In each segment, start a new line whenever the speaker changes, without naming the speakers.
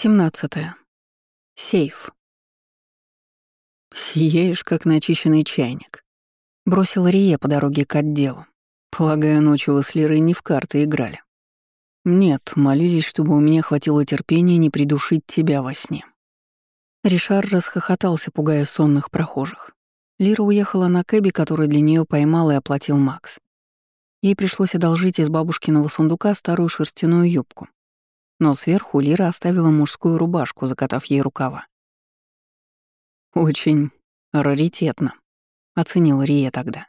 17. Сейф.
«Сияешь, как начищенный чайник», — бросил Рия по дороге к отделу. Полагаю, ночью вы с Лерой не в карты играли. Нет, молились, чтобы у меня хватило терпения не придушить тебя во сне. Ришар расхохотался, пугая сонных прохожих. Лира уехала на кэбе, который для нее поймал и оплатил Макс. Ей пришлось одолжить из бабушкиного сундука старую шерстяную юбку, но сверху Лира оставила мужскую рубашку, закатав ей рукава. «Очень раритетно», — оценил Рия тогда.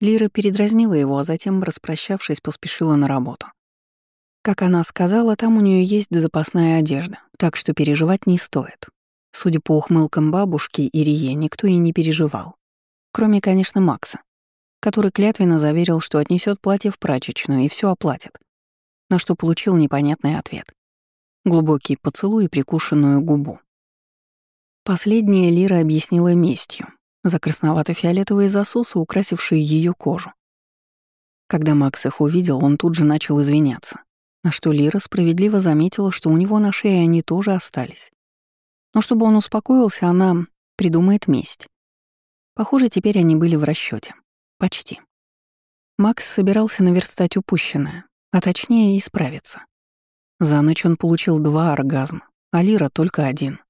Лира передразнила его, а затем, распрощавшись, поспешила на работу. Как она сказала, там у нее есть запасная одежда, так что переживать не стоит. Судя по ухмылкам бабушки и Рие, никто и не переживал. Кроме, конечно, Макса, который клятвенно заверил, что отнесет платье в прачечную и все оплатит на что получил непонятный ответ. Глубокий поцелуй и прикушенную губу. Последняя Лира объяснила местью за красновато-фиолетовые засосы, украсившие ее кожу. Когда Макс их увидел, он тут же начал извиняться, на что Лира справедливо заметила, что у него на шее они тоже остались. Но чтобы он успокоился, она придумает месть. Похоже, теперь они были в расчете. Почти. Макс собирался наверстать упущенное, а точнее исправиться. За ночь он получил два оргазма, а Лира только один.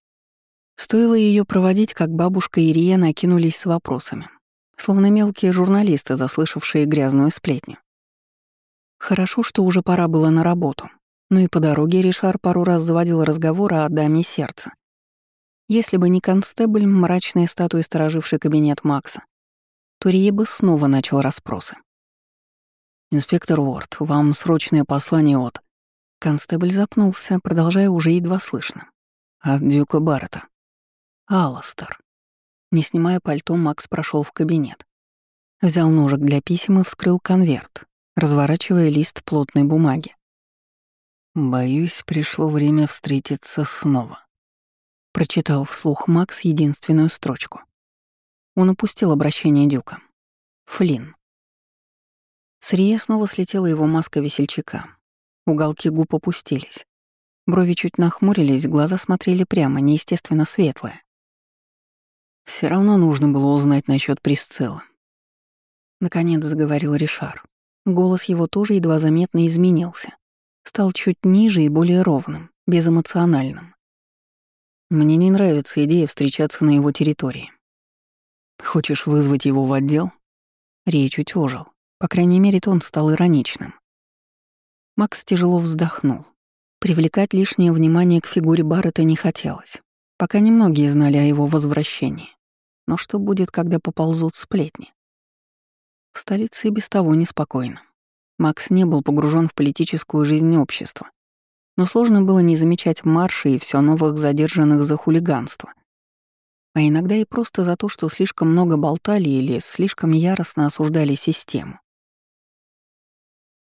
Стоило ее проводить, как бабушка и Рия накинулись с вопросами, словно мелкие журналисты, заслышавшие грязную сплетню. Хорошо, что уже пора было на работу, но и по дороге Ришар пару раз заводил разговор о даме сердца. Если бы не констебль, мрачная статуя, стороживший кабинет Макса, то Рие бы снова начал расспросы. «Инспектор Уорд, вам срочное послание от...» Констебль запнулся, продолжая уже едва слышно. «От Дюка Баррета». «Алластер». Не снимая пальто, Макс прошел в кабинет. Взял ножик для писем и вскрыл конверт, разворачивая лист плотной бумаги. «Боюсь, пришло время встретиться снова», — прочитал вслух Макс единственную строчку. Он упустил обращение Дюка. Флинн. С Рие снова слетела его маска весельчака. Уголки губ опустились. Брови чуть нахмурились, глаза смотрели прямо, неестественно светлые. Все равно нужно было узнать насчет Присцилла. Наконец заговорил Ришар. Голос его тоже едва заметно изменился. Стал чуть ниже и более ровным, безэмоциональным. Мне не нравится идея встречаться на его территории. Хочешь вызвать его в отдел? Рей чуть ожил. По крайней мере, тон стал ироничным. Макс тяжело вздохнул. Привлекать лишнее внимание к фигуре Баррета не хотелось, пока немногие знали о его возвращении. Но что будет, когда поползут сплетни? В столице и без того неспокойно. Макс не был погружен в политическую жизнь общества. Но сложно было не замечать марши и все новых задержанных за хулиганство. А иногда и просто за то, что слишком много болтали или слишком яростно осуждали систему.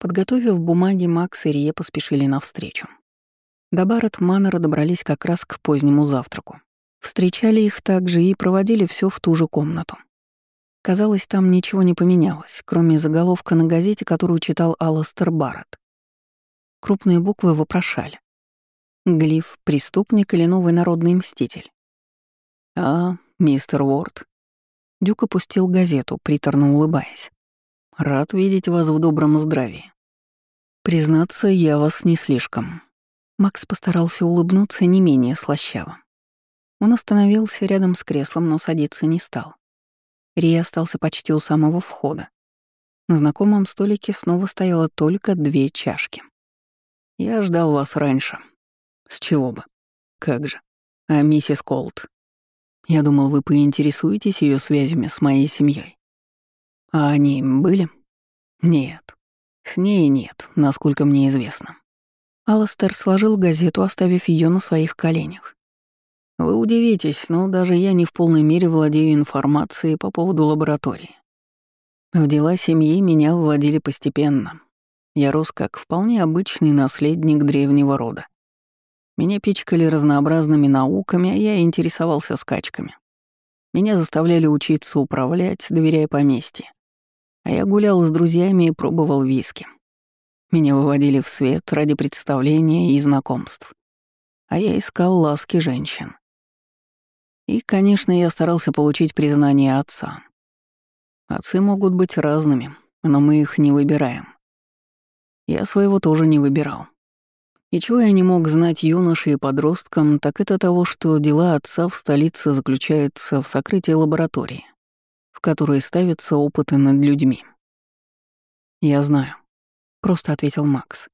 Подготовив бумаги, Макс и Рие поспешили навстречу. До Барретт Маннера добрались как раз к позднему завтраку. Встречали их также и проводили все в ту же комнату. Казалось, там ничего не поменялось, кроме заголовка на газете, которую читал Алластер Барретт. Крупные буквы вопрошали. Глиф — преступник или новый народный мститель? А, мистер Уорд. Дюк опустил газету, приторно улыбаясь. Рад видеть вас в добром здравии. Признаться, я вас не слишком. Макс постарался улыбнуться не менее слащаво. Он остановился рядом с креслом, но садиться не стал. Рия остался почти у самого входа. На знакомом столике снова стояло только две чашки. «Я ждал вас раньше. С чего бы? Как же? А миссис Колт? Я думал, вы поинтересуетесь ее связями с моей семьей. А они были? Нет. С ней нет, насколько мне известно. Алластер сложил газету, оставив ее на своих коленях. Вы удивитесь, но даже я не в полной мере владею информацией по поводу лаборатории. В дела семьи меня вводили постепенно. Я рос как вполне обычный наследник древнего рода. Меня пичкали разнообразными науками, а я интересовался скачками. Меня заставляли учиться управлять, доверяя поместье. А я гулял с друзьями и пробовал виски. Меня выводили в свет ради представления и знакомств. а я искал ласки женщин. И, конечно, я старался получить признание отца. Отцы могут быть разными, но мы их не выбираем. Я своего тоже не выбирал. И чего я не мог знать юноше и подросткам, так это того, что дела отца в столице заключаются в сокрытии лаборатории, в которой ставятся опыты над людьми. «Я знаю», — просто ответил Макс.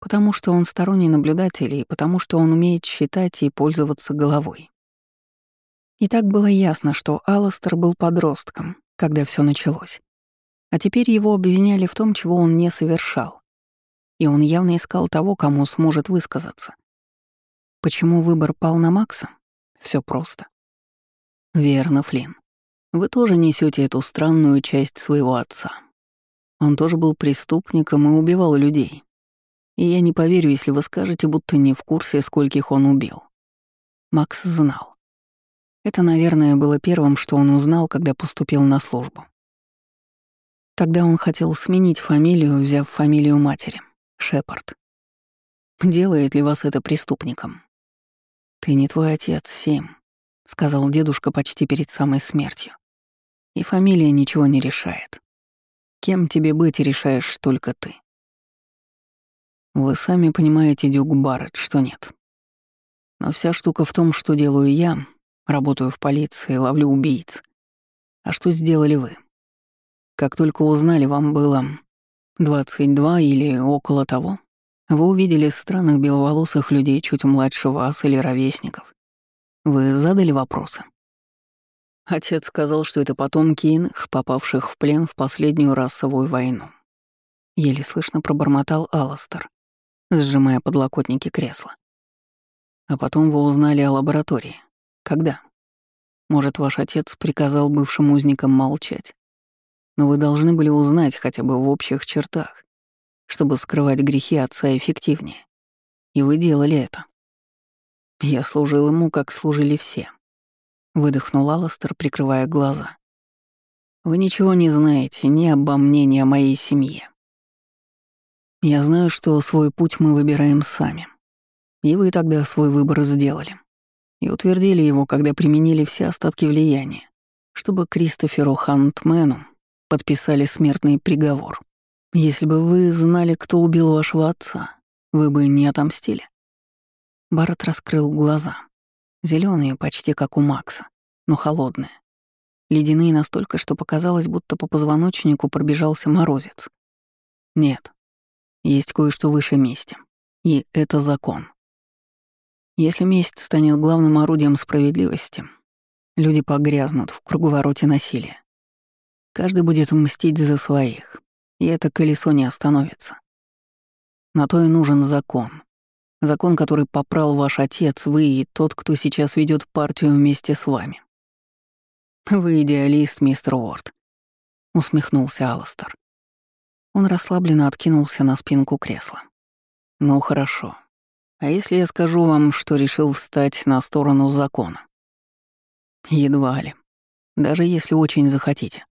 «Потому что он сторонний наблюдатель и потому что он умеет считать и пользоваться головой». И так было ясно, что Алластер был подростком, когда все началось. А теперь его обвиняли в том, чего он не совершал. И он явно искал того, кому сможет высказаться. Почему выбор пал на Макса? Все просто. Верно, Флинн. Вы тоже несете эту странную часть своего отца. Он тоже был преступником и убивал людей. И я не поверю, если вы скажете, будто не в курсе, скольких он убил. Макс знал. Это, наверное, было первым, что он узнал, когда поступил на службу. Тогда он хотел сменить фамилию, взяв фамилию матери — Шепард. Делает ли вас это преступником? «Ты не твой отец, Сим», — сказал дедушка почти перед самой смертью. «И фамилия ничего не решает. Кем тебе быть, решаешь только ты». Вы сами понимаете, Дюк Барретт, что нет. Но вся штука в том, что делаю я, работаю в полиции, ловлю убийц. А что сделали вы? Как только узнали, вам было 22 или около того, вы увидели странных беловолосых людей чуть младше вас или ровесников. Вы задали вопросы. Отец сказал, что это потомки иных, попавших в плен в последнюю расовую войну. Еле слышно пробормотал Алластер, сжимая подлокотники кресла. А потом вы узнали о лаборатории. Когда? Может, ваш отец приказал бывшим узникам молчать? но вы должны были узнать хотя бы в общих чертах, чтобы скрывать грехи отца эффективнее. И вы делали это. Я служил ему, как служили все. Выдохнул Алластер, прикрывая глаза. Вы ничего не знаете ни обо мне, ни о моей семье. Я знаю, что свой путь мы выбираем сами. И вы тогда свой выбор сделали. И утвердили его, когда применили все остатки влияния, чтобы Кристоферу Хантмену подписали смертный приговор. Если бы вы знали, кто убил вашего отца, вы бы не отомстили. Барретт раскрыл глаза. зеленые, почти как у Макса, но холодные. Ледяные настолько, что показалось, будто по позвоночнику пробежался морозец. Нет. Есть кое-что выше мести. И это закон. Если месть станет главным орудием справедливости, люди погрязнут в круговороте насилия. Каждый будет мстить за своих, и это колесо не остановится. На то и нужен закон. Закон, который попрал ваш отец, вы и тот, кто сейчас ведет партию вместе с вами. «Вы идеалист, мистер Уорд», — усмехнулся Алластер. Он расслабленно откинулся на спинку кресла. «Ну хорошо. А если я скажу вам, что решил встать на сторону закона?» «Едва ли. Даже если очень захотите.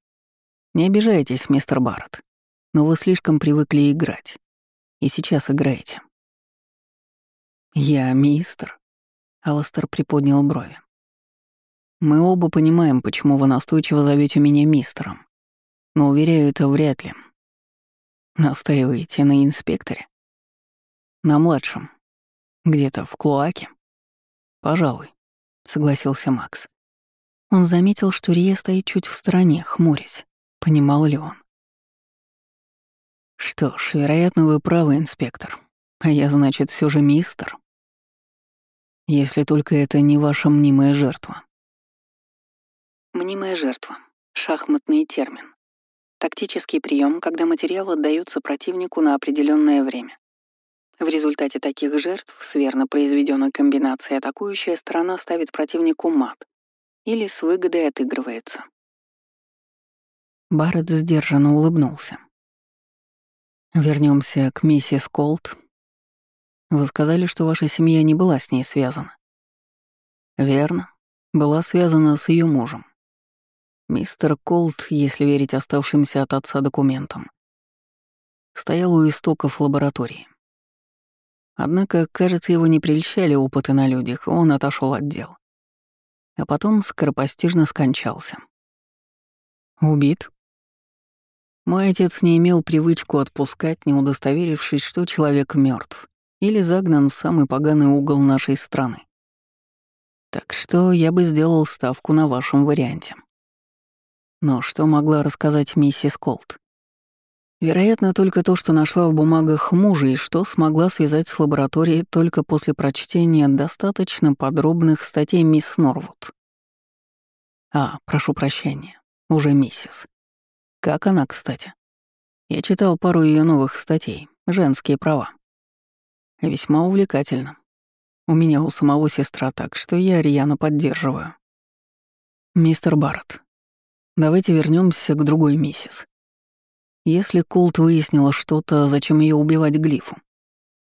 Не обижайтесь, мистер Барретт, но вы слишком привыкли играть. И сейчас играете. Я мистер. Аластер приподнял брови. Мы оба понимаем, почему вы настойчиво зовете меня мистером. Но, уверяю, это вряд ли. Настаиваете на инспекторе? На младшем. Где-то в клоаке? Пожалуй, согласился Макс. Он заметил, что Рия стоит чуть в стороне, хмурясь. Понимал ли он? Что ж, вероятно, вы правы, инспектор. А я, значит, все же мистер. Если только это не ваша мнимая жертва. Мнимая жертва. Шахматный термин. Тактический прием, когда материал отдается противнику на определенное время. В результате таких жертв с верно произведенной комбинацией атакующая сторона ставит противнику мат или с выгодой отыгрывается. Барретт сдержанно улыбнулся. Вернемся к миссис Колт. Вы сказали, что ваша семья не была с ней связана. Верно. Была связана с ее мужем. Мистер Колт, если верить оставшимся от отца документам, стоял у истоков лаборатории. Однако, кажется, его не прельщали опыты на людях, он отошел от дел. А потом скоропостижно скончался. Убит? Мой отец не имел привычку отпускать, не удостоверившись, что человек мертв или загнан в самый поганый угол нашей страны. Так что я бы сделал ставку на вашем варианте. Но что могла рассказать миссис Колт? Вероятно, только то, что нашла в бумагах мужа и что смогла связать с лабораторией только после прочтения достаточно подробных статей мисс Норвуд. А, прошу прощения, уже миссис. Как она, кстати? Я читал пару ее новых статей «Женские права». Весьма увлекательно. У меня у самого сестра так, что я рьяно поддерживаю. Мистер Барретт, давайте вернемся к другой миссис. Если Колт выяснила что-то, зачем ее убивать Глифу?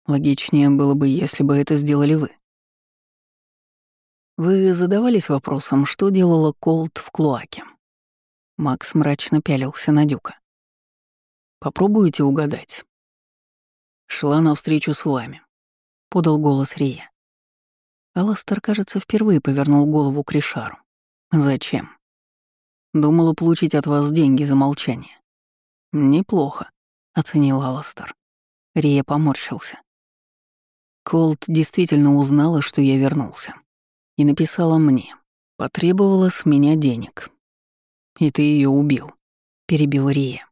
Логичнее было бы, если бы это сделали вы. Вы задавались вопросом, что делала Колт в Клуаке? Макс мрачно пялился на Дюка. Попробуйте угадать. Шла навстречу с вами. Подал голос Рия. Аластер, кажется, впервые повернул голову к Ришару. Зачем? Думала получить от вас деньги за молчание. «Неплохо», — оценил Аластер. Рия поморщился. Колт действительно узнала, что я вернулся. И написала мне. Потребовала с меня денег. «И ты ее убил», — перебил Рия.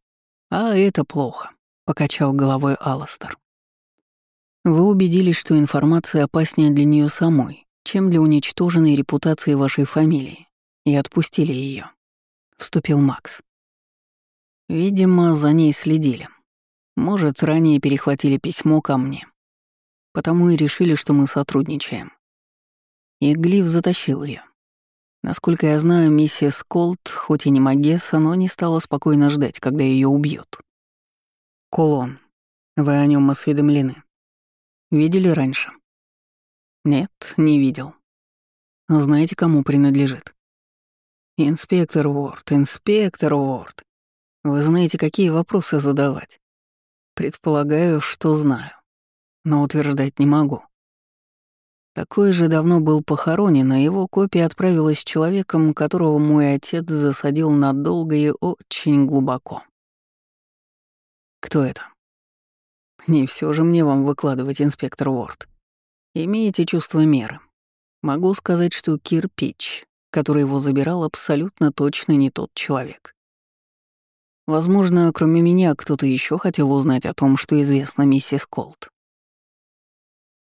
«А это плохо», — покачал головой Аластер. «Вы убедились, что информация опаснее для нее самой, чем для уничтоженной репутации вашей фамилии, и отпустили ее. вступил Макс. Видимо, за ней следили. Может, ранее перехватили письмо ко мне. Потому и решили, что мы сотрудничаем. И Глиф затащил ее. Насколько я знаю, миссис Колт, хоть и не Магесса, но не стала спокойно ждать, когда ее убьют. Кулон. Вы о нем осведомлены. Видели раньше? Нет, не видел. Знаете, кому принадлежит? Инспектор Уорд, инспектор Уорд. Вы знаете, какие вопросы задавать. Предполагаю, что знаю, но утверждать не могу. Такой же давно был похоронен, а его копия отправилась человеком, которого мой отец засадил надолго и очень глубоко. Кто это? Не все же мне вам выкладывать, инспектор Уорд. Имеете чувство меры. Могу сказать, что кирпич, который его забирал, абсолютно точно не тот человек. Возможно, кроме меня, кто-то еще хотел узнать о том, что известно миссис Колт.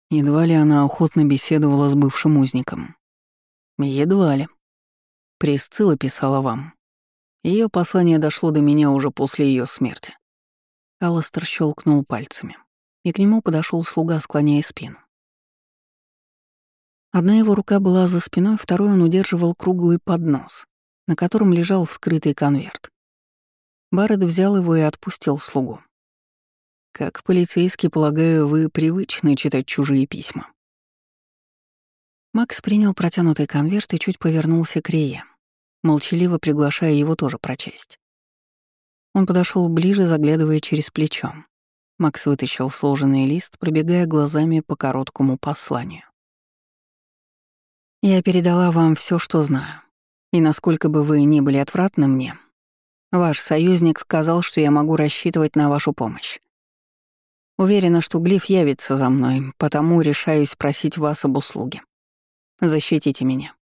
Едва ли она охотно беседовала с бывшим узником. Едва ли. Присцилла писала вам. Ее послание дошло до меня уже после ее смерти. Алластер щелкнул пальцами, и к нему подошел слуга, склоняя спину. Одна его рука была за спиной, второй он удерживал круглый поднос, на котором лежал вскрытый конверт. Барретт взял его и отпустил слугу. «Как полицейский, полагаю, вы привычны читать чужие письма». Макс принял протянутый конверт и чуть повернулся к Рее, молчаливо приглашая его тоже прочесть. Он подошел ближе, заглядывая через плечо. Макс вытащил сложенный лист, пробегая глазами по короткому посланию. «Я передала вам все, что знаю. И насколько бы вы ни были отвратны мне, Ваш союзник сказал, что я могу рассчитывать на вашу помощь. Уверена, что Глиф явится за мной, потому решаюсь просить вас об услуге. Защитите меня.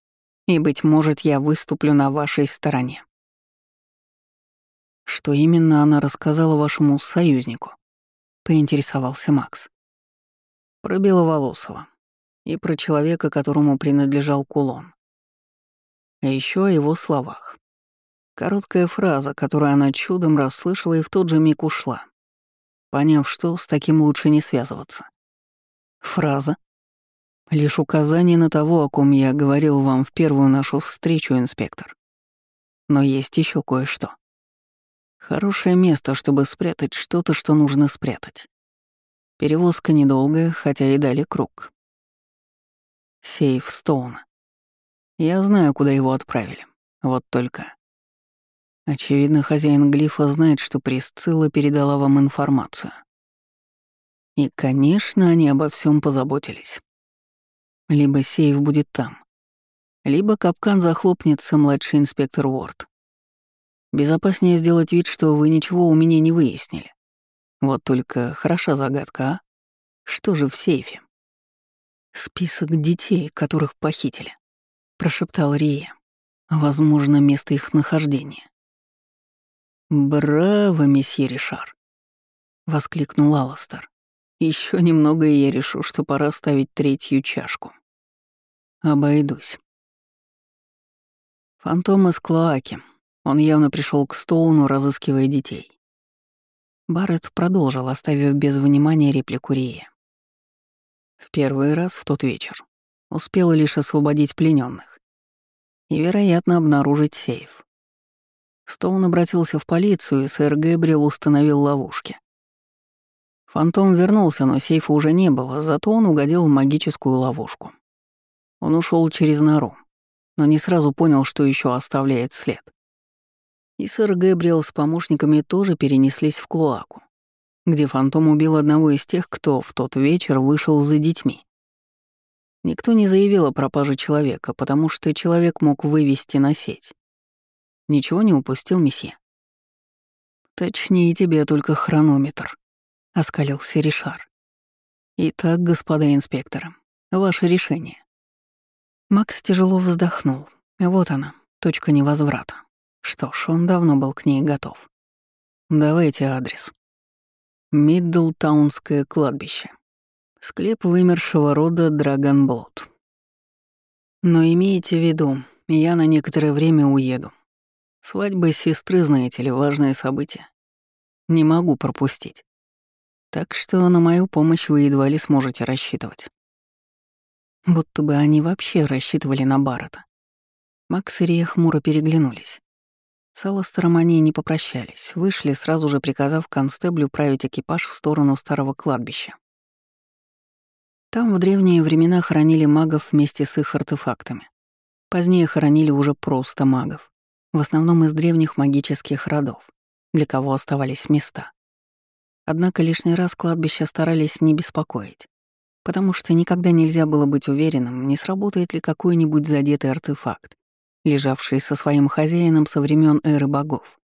И, быть может, я выступлю на вашей стороне. Что именно она рассказала вашему союзнику? Поинтересовался Макс. Про Беловолосого и про человека, которому принадлежал кулон. А еще о его словах. Короткая фраза, которую она чудом расслышала и в тот же миг ушла, поняв, что с таким лучше не связываться. Фраза. Лишь указание на того, о ком я говорил вам в первую нашу встречу, инспектор. Но есть еще кое-что. Хорошее место, чтобы спрятать что-то, что нужно спрятать. Перевозка недолгая, хотя и дали круг. Сейф Стоуна. Я знаю, куда его отправили. Вот только... Очевидно, хозяин глифа знает, что Присцилла передала вам информацию. И, конечно, они обо всем позаботились. Либо сейф будет там, либо капкан захлопнется младший инспектор Уорд. Безопаснее сделать вид, что вы ничего у меня не выяснили. Вот только хороша загадка, а? Что же в сейфе? Список детей, которых похитили, прошептал Рия. Возможно, место их нахождения. «Браво, месье Ришар!» — воскликнул Алластер. Еще немного, и я решу, что пора ставить третью чашку. Обойдусь. Фантом из Клоаки. Он явно пришел к Стоуну, разыскивая детей. Барретт продолжил, оставив без внимания реплику Рия. В первый раз в тот вечер успел лишь освободить плененных и, вероятно, обнаружить сейф. Стоун обратился в полицию, и сэр Гэбриэл установил ловушки. Фантом вернулся, но сейфа уже не было, зато он угодил в магическую ловушку. Он ушел через нору, но не сразу понял, что еще оставляет след. И сэр Гэбриэл с помощниками тоже перенеслись в Клоаку, где Фантом убил одного из тех, кто в тот вечер вышел за детьми. Никто не заявил о пропаже человека, потому что человек мог вывести на сеть. Ничего не упустил месье. Точнее, тебе только хронометр, — оскалился Ришар. Итак, господа инспекторы, ваше решение. Макс тяжело вздохнул. Вот она, точка невозврата. Что ж, он давно был к ней готов. Давайте адрес. Миддлтаунское кладбище. Склеп вымершего рода Драгонблот. Но имейте в виду, я на некоторое время уеду. Свадьба сестры, знаете ли, важное событие. Не могу пропустить. Так что на мою помощь вы едва ли сможете рассчитывать. Будто бы они вообще рассчитывали на Баррета. Макс и Рия хмуро переглянулись. С Алластером они не попрощались, вышли, сразу же приказав констеблю править экипаж в сторону старого кладбища. Там в древние времена хоронили магов вместе с их артефактами. Позднее хоронили уже просто магов в основном из древних магических родов, для кого оставались места. Однако лишний раз кладбище старались не беспокоить, потому что никогда нельзя было быть уверенным, не сработает ли какой-нибудь задетый артефакт, лежавший со своим хозяином со времен эры богов.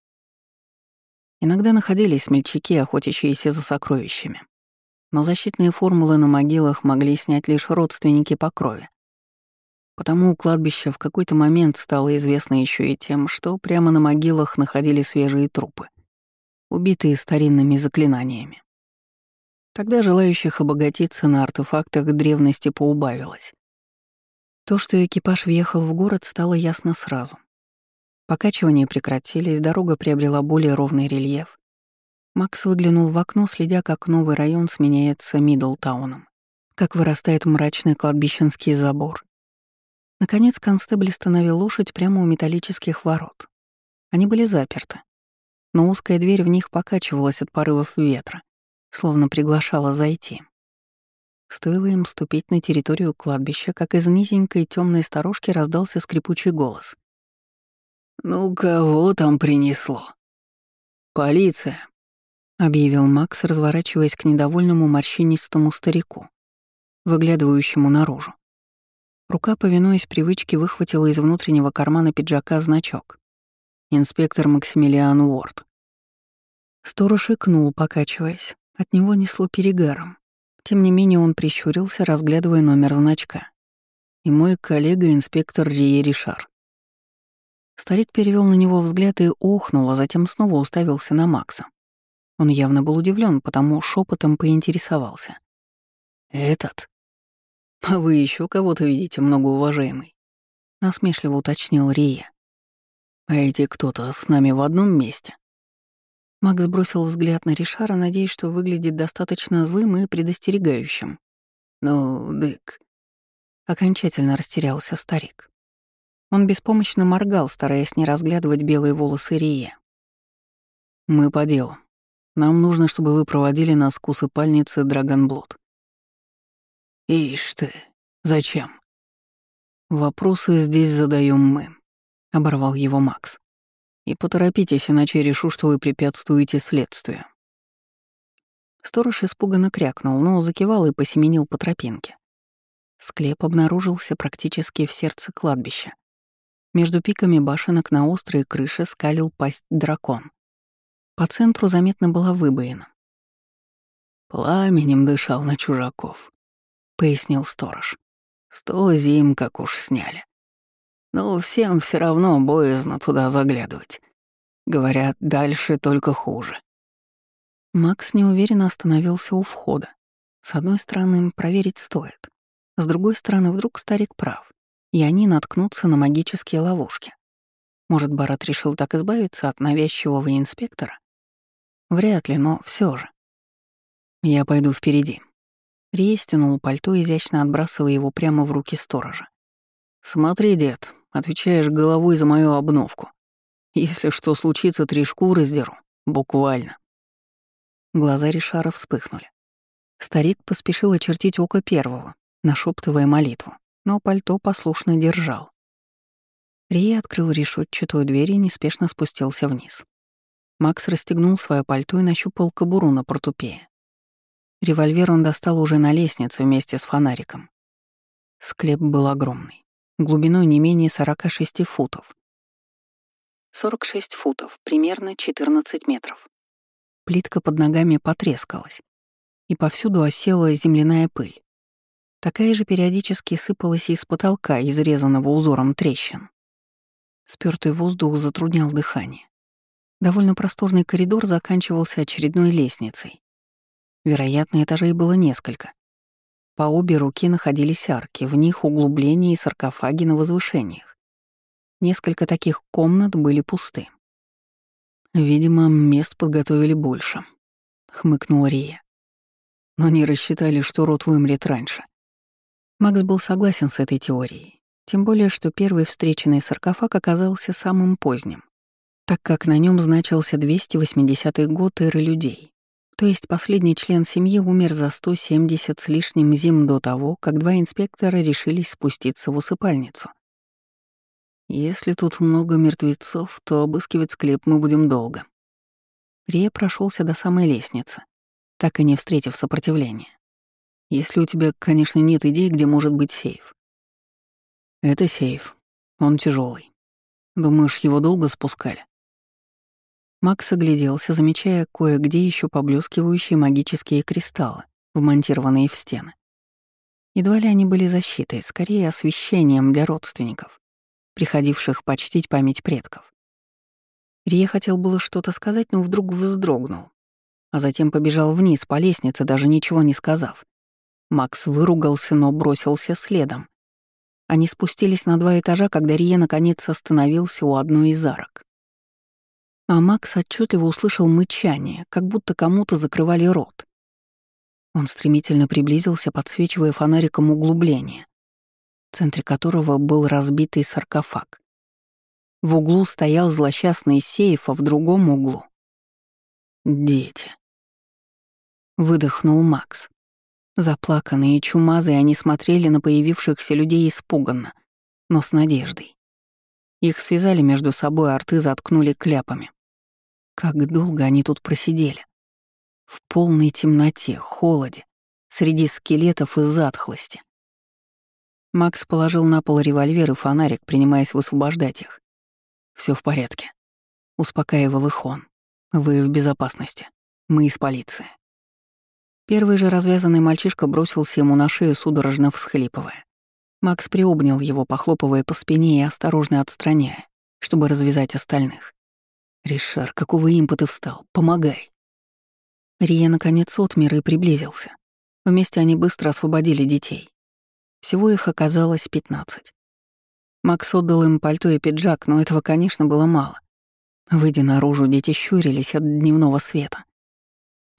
Иногда находились смельчаки, охотящиеся за сокровищами. Но защитные формулы на могилах могли снять лишь родственники по крови, Потому у кладбища в какой-то момент стало известно еще и тем, что прямо на могилах находили свежие трупы, убитые старинными заклинаниями. Тогда желающих обогатиться на артефактах древности поубавилось. То, что экипаж въехал в город, стало ясно сразу. Покачивания прекратились, дорога приобрела более ровный рельеф. Макс выглянул в окно, следя, как новый район сменяется Мидлтауном, как вырастает мрачный кладбищенский забор, Наконец констебль остановил лошадь прямо у металлических ворот. Они были заперты, но узкая дверь в них покачивалась от порывов ветра, словно приглашала зайти. Стоило им ступить на территорию кладбища, как из низенькой темной сторожки раздался скрипучий голос. «Ну, кого там принесло?» «Полиция», — объявил Макс, разворачиваясь к недовольному морщинистому старику, выглядывающему наружу. Рука, повинуясь привычке, выхватила из внутреннего кармана пиджака значок. Инспектор Максимилиан Уорд. Сторож икнул, покачиваясь. От него несло перегаром. Тем не менее он прищурился, разглядывая номер значка. И мой коллега, инспектор Рие Ришар. Старик перевел на него взгляд и охнул, а затем снова уставился на Макса. Он явно был удивлен, потому шепотом поинтересовался. «Этот?» «А вы еще кого-то видите, многоуважаемый?» — насмешливо уточнил Рия. «А эти кто-то с нами в одном месте?» Макс бросил взгляд на Ришара, надеясь, что выглядит достаточно злым и предостерегающим. «Ну, дык...» Окончательно растерялся старик. Он беспомощно моргал, стараясь не разглядывать белые волосы Рия. «Мы по делу. Нам нужно, чтобы вы проводили нас к усыпальнице Драгонблуд. «Ишь ты, зачем?» «Вопросы здесь задаем мы», — оборвал его Макс. «И поторопитесь, иначе решу, что вы препятствуете следствию». Сторож испуганно крякнул, но закивал и посеменил по тропинке. Склеп обнаружился практически в сердце кладбища. Между пиками башенок на острой крыше скалил пасть дракон. По центру заметно была выбоина.
«Пламенем дышал на чужаков», — пояснил сторож. «Сто зим как уж сняли. Но всем все равно боязно туда заглядывать. Говорят, дальше только хуже».
Макс неуверенно остановился у входа. С одной стороны, проверить стоит. С другой стороны, вдруг старик прав, и они наткнутся на магические ловушки. Может, Барат решил так избавиться от навязчивого инспектора? Вряд ли, но все же. «Я пойду впереди». Рия стянул пальто, изящно отбрасывая его прямо в руки сторожа. «Смотри, дед, отвечаешь головой за мою обновку. Если что случится, три шкуры сдеру. Буквально». Глаза Ришара вспыхнули. Старик поспешил очертить око первого, нашептывая молитву, но пальто послушно держал. Рия открыл решетчатую дверь и неспешно спустился вниз. Макс расстегнул свое пальто и нащупал кобуру на портупее. Револьвер он достал уже на лестнице вместе с фонариком. Склеп был огромный, глубиной не менее 46 футов. 46 футов, примерно 14 метров. Плитка под ногами потрескалась, и повсюду осела земляная пыль. Такая же периодически сыпалась из потолка, изрезанного узором трещин. Спёртый воздух затруднял дыхание. Довольно просторный коридор заканчивался очередной лестницей. Вероятно, этажей было несколько. По обе руки находились арки, в них углубления и саркофаги на возвышениях. Несколько таких комнат были пусты. «Видимо, мест подготовили больше», — хмыкнула Рия. «Но не рассчитали, что рот вымрет раньше». Макс был согласен с этой теорией, тем более, что первый встреченный саркофаг оказался самым поздним, так как на нем значился 280-й год эры людей, то есть последний член семьи умер за 170 с лишним зим до того, как два инспектора решились спуститься в усыпальницу. Если тут много мертвецов, то обыскивать склеп мы будем долго. Рия прошелся до самой лестницы, так и не встретив сопротивления. Если у тебя, конечно, нет идей, где может быть сейф. Это сейф. Он тяжелый. Думаешь, его долго спускали? Макс огляделся, замечая кое-где еще поблескивающие магические кристаллы, вмонтированные в стены. Едва ли они были защитой, скорее освещением для родственников приходивших почтить память предков. Рия хотел было что-то сказать, но вдруг вздрогнул, а затем побежал вниз по лестнице, даже ничего не сказав. Макс выругался, но бросился следом. Они спустились на два этажа, когда Рия наконец остановился у одной из арок. А Макс отчетливо услышал мычание, как будто кому-то закрывали рот. Он стремительно приблизился, подсвечивая фонариком углубление в центре которого был разбитый саркофаг. В углу стоял злосчастный сейф, а в другом углу — дети. Выдохнул Макс. Заплаканные и чумазые они смотрели на появившихся людей испуганно, но с надеждой. Их связали между собой, а рты заткнули кляпами. Как долго они тут просидели. В полной темноте, холоде, среди скелетов и затхлости. Макс положил на пол револьвер и фонарик, принимаясь высвобождать их. Все в порядке», — успокаивал их он. «Вы в безопасности. Мы из полиции». Первый же развязанный мальчишка бросился ему на шею, судорожно всхлипывая. Макс приобнял его, похлопывая по спине и осторожно отстраняя, чтобы развязать остальных. «Ришар, какого импа встал? Помогай!» Рия наконец отмер и приблизился. Вместе они быстро освободили детей. Всего их оказалось пятнадцать. Макс отдал им пальто и пиджак, но этого, конечно, было мало. Выйдя наружу, дети щурились от дневного света.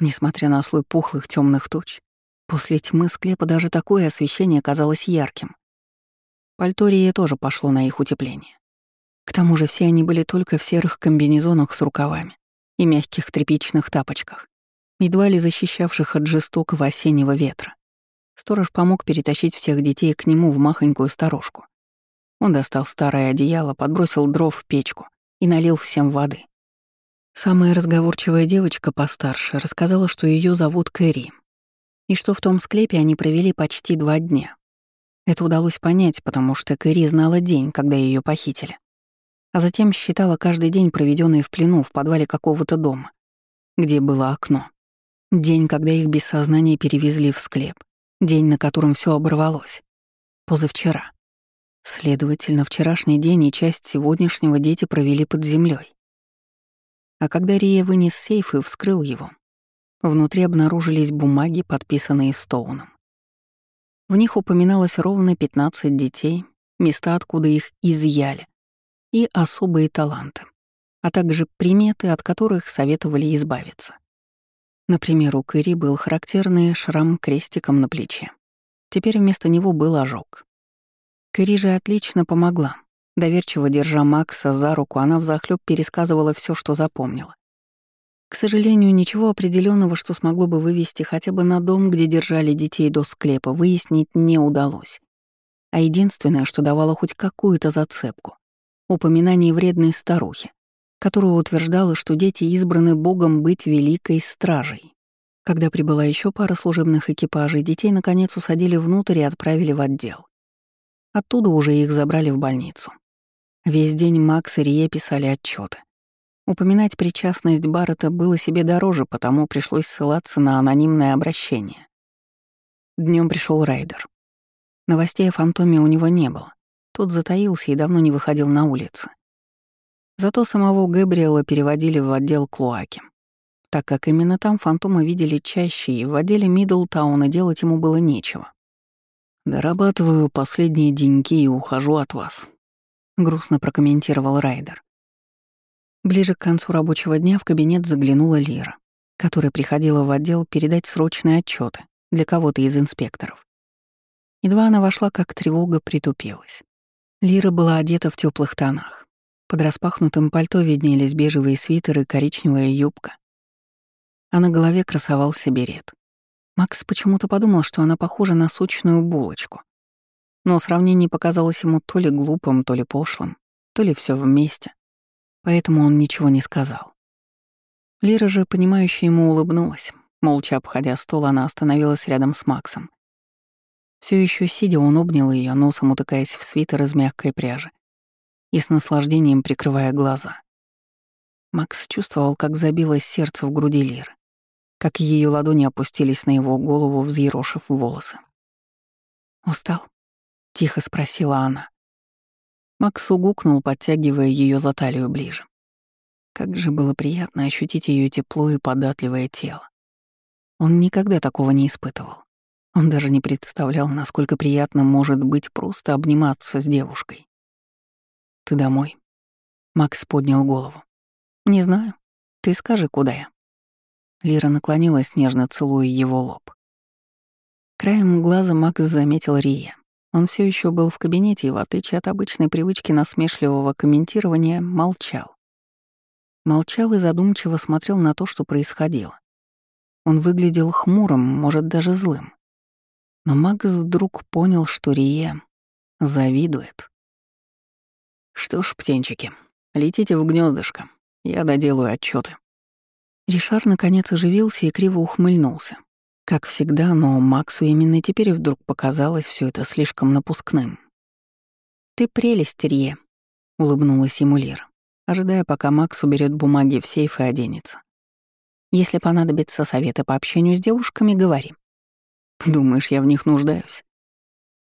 Несмотря на слой пухлых темных туч, после тьмы склепа даже такое освещение казалось ярким. Пальто Рия тоже пошло на их утепление. К тому же все они были только в серых комбинезонах с рукавами и мягких тряпичных тапочках, едва ли защищавших от жестокого осеннего ветра. Сторож помог перетащить всех детей к нему в махонькую сторожку. Он достал старое одеяло, подбросил дров в печку и налил всем воды. Самая разговорчивая девочка постарше рассказала, что ее зовут Кэрри, и что в том склепе они провели почти два дня. Это удалось понять, потому что Кэрри знала день, когда ее похитили. А затем считала каждый день, проведенный в плену в подвале какого-то дома, где было окно. День, когда их без сознания перевезли в склеп. День, на котором все оборвалось. Позавчера. Следовательно, вчерашний день и часть сегодняшнего дети провели под землей. А когда Рия вынес сейф и вскрыл его, внутри обнаружились бумаги, подписанные Стоуном. В них упоминалось ровно 15 детей, места, откуда их изъяли, и особые таланты, а также приметы, от которых советовали избавиться. Например, у Кыри был характерный шрам крестиком на плече. Теперь вместо него был ожог. Кэрри же отлично помогла. Доверчиво держа Макса за руку, она взахлёб пересказывала все, что запомнила. К сожалению, ничего определенного, что смогло бы вывести хотя бы на дом, где держали детей до склепа, выяснить не удалось. А единственное, что давало хоть какую-то зацепку — упоминание вредной старухи, которая утверждала, что дети избраны Богом быть великой стражей. Когда прибыла еще пара служебных экипажей, детей наконец усадили внутрь и отправили в отдел. Оттуда уже их забрали в больницу. Весь день Макс и Рие писали отчеты. Упоминать причастность Баррета было себе дороже, потому пришлось ссылаться на анонимное обращение. Днем пришел Райдер. Новостей о фантоме у него не было. Тот затаился и давно не выходил на улицы. Зато самого Гэбриэла переводили в отдел Клоаки, так как именно там фантома видели чаще, и в отделе Миддлтауна делать ему было нечего. «Дорабатываю последние деньги и ухожу от вас», — грустно прокомментировал Райдер. Ближе к концу рабочего дня в кабинет заглянула Лира, которая приходила в отдел передать срочные отчеты для кого-то из инспекторов. Едва она вошла, как тревога притупилась. Лира была одета в теплых тонах. Под распахнутым пальто виднелись бежевые свитеры и коричневая юбка. А на голове красовался берет. Макс почему-то подумал, что она похожа на сочную булочку. Но сравнение показалось ему то ли глупым, то ли пошлым, то ли все вместе. Поэтому он ничего не сказал. Лира же, понимающе ему улыбнулась. Молча обходя стол, она остановилась рядом с Максом. Все еще сидя, он обнял ее, носом утыкаясь в свитер из мягкой пряжи и с наслаждением прикрывая глаза. Макс чувствовал, как забилось сердце в груди Лиры как ее ладони опустились на его голову, взъерошив волосы. «Устал?» — тихо спросила она. Макс угукнул, подтягивая ее за талию ближе. Как же было приятно ощутить ее тепло и податливое тело. Он никогда такого не испытывал. Он даже не представлял, насколько приятно может быть просто обниматься с девушкой. «Ты домой?» Макс поднял голову. «Не знаю. Ты скажи, куда я?» Лира наклонилась, нежно целуя его лоб. Краем глаза Макс заметил Рия. Он все еще был в кабинете и, в отличие от обычной привычки насмешливого комментирования, молчал. Молчал и задумчиво смотрел на то, что происходило. Он выглядел хмурым, может, даже злым. Но Макс вдруг понял, что Рия завидует. «Что ж, птенчики, летите в гнездышко, я доделаю отчеты. Ришар наконец оживился и криво ухмыльнулся. Как всегда, но Максу именно теперь вдруг показалось все это слишком напускным. «Ты прелесть, Рье», — улыбнулась ему Лира, ожидая, пока Макс уберет бумаги в сейф и оденется. «Если понадобится советы по общению с девушками, говори». «Думаешь, я в них нуждаюсь?»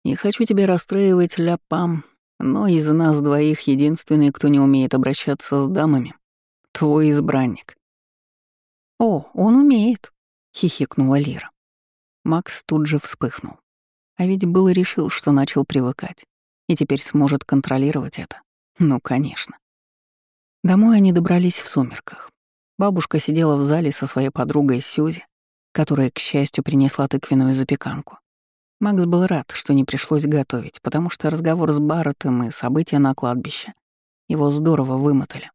«Не хочу тебя расстраивать, ляпам, но из нас двоих единственный, кто не умеет обращаться с дамами — твой избранник. «О, он умеет», — хихикнула Лира. Макс тут же вспыхнул. А ведь был решил, что начал привыкать, и теперь сможет контролировать это. Ну, конечно. Домой они добрались в сумерках. Бабушка сидела в зале со своей подругой Сюзи, которая, к счастью, принесла тыквенную запеканку. Макс был рад, что не пришлось готовить, потому что разговор с Барреттом и события на кладбище его здорово вымотали.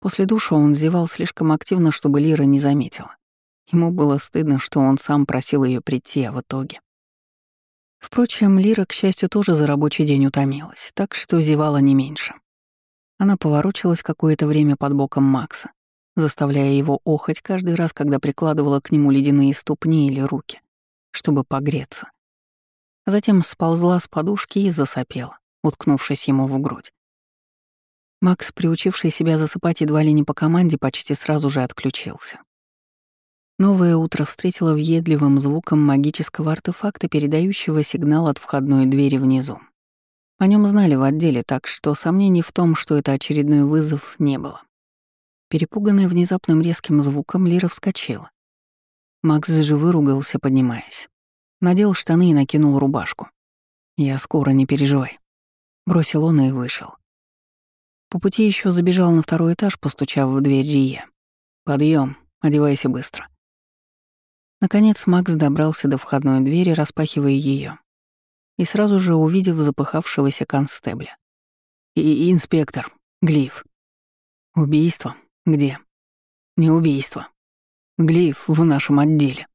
После душа он зевал слишком активно, чтобы Лира не заметила. Ему было стыдно, что он сам просил ее прийти, а в итоге... Впрочем, Лира, к счастью, тоже за рабочий день утомилась, так что зевала не меньше. Она поворочилась какое-то время под боком Макса, заставляя его охоть каждый раз, когда прикладывала к нему ледяные ступни или руки, чтобы погреться. Затем сползла с подушки и засопела, уткнувшись ему в грудь. Макс, приучивший себя засыпать едва ли не по команде, почти сразу же отключился. Новое утро встретило въедливым звуком магического артефакта, передающего сигнал от входной двери внизу. О нем знали в отделе, так что сомнений в том, что это очередной вызов, не было. Перепуганная внезапным резким звуком, Лира вскочила. Макс же выругался, поднимаясь. Надел штаны и накинул рубашку. «Я скоро, не переживай». Бросил он и вышел. По пути еще забежал на второй этаж, постучав в дверь Рия. Подъем, одевайся быстро». Наконец Макс добрался до входной двери, распахивая ее, и сразу же увидев запыхавшегося констебля. «И инспектор, Глиф. Убийство? Где? Не убийство. Глиф в нашем отделе».